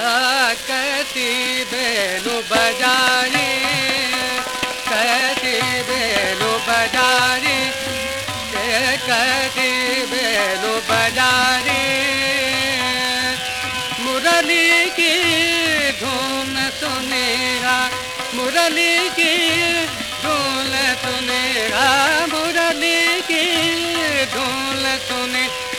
कति बेलु बजारी कति बेलु बजारी कति बेलु बजारी मुरली की धुन सुनेरा, मुरली की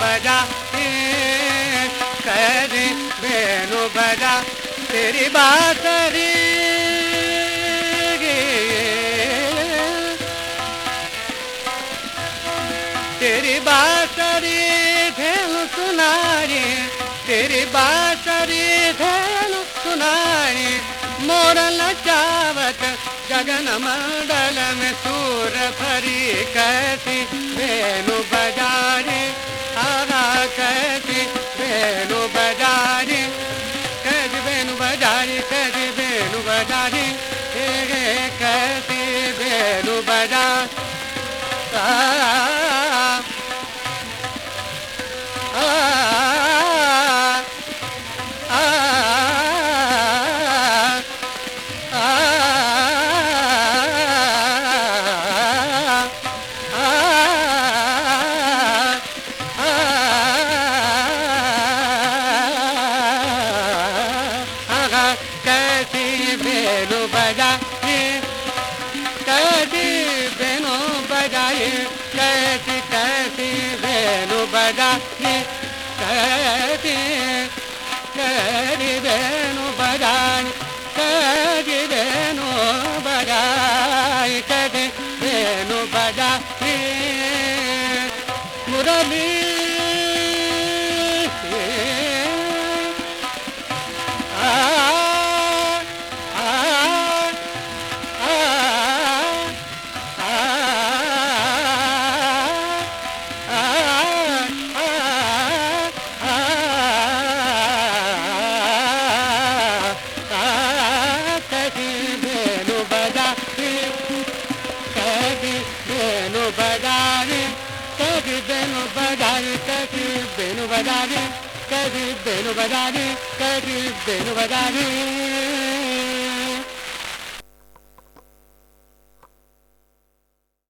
बजा कहती बेनू बजा, तेरी बातरी तेरी बातरी धेनु सुनारी तेरी बातरी धेनु सुनारी मोर लचावत गगन मंडल में सूर भरी कैसी वेणु बजारी da da ಗಗನೆ ಕತೆ ಕರಿಬೇನು ಬಗಾನಿ ಕರಿಬೇನು ಬಗಾಯಿ ಕತೆ ಬೇನು ಬಗಾನಿ Murali Kadirbenu badari, kadirbenu badari, kadirbenu badari, kadirbenu badari.